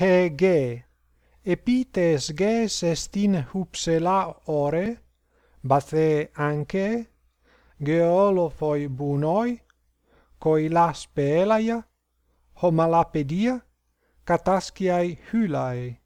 hege epites ges est hupsela ore bathe anche geolo geolophoi bunoi coilas pelaia homalapedia catasciai hylae.